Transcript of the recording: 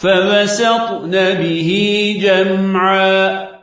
فوسطن به جمعا.